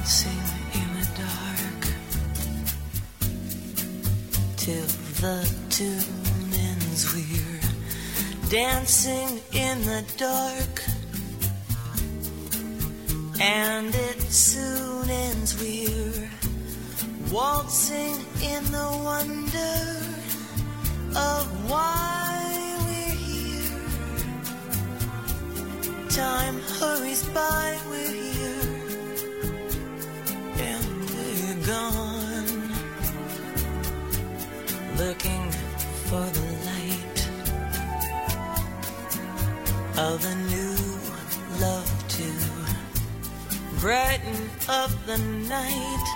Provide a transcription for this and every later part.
dancing in the dark till the tune ends. We're dancing in the dark, and it soon ends. We're waltzing in the wonder of why we're here. Time hurries by, we're here, of the new love to brighten up the night.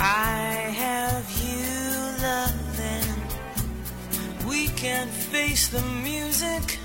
I have you, love, and we can face the music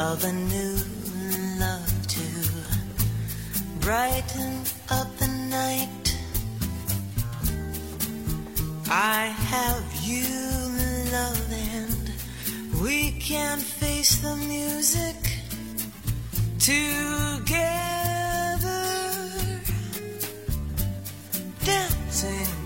of a new love to brighten up the night. I have you, love, and we can face the music together, dancing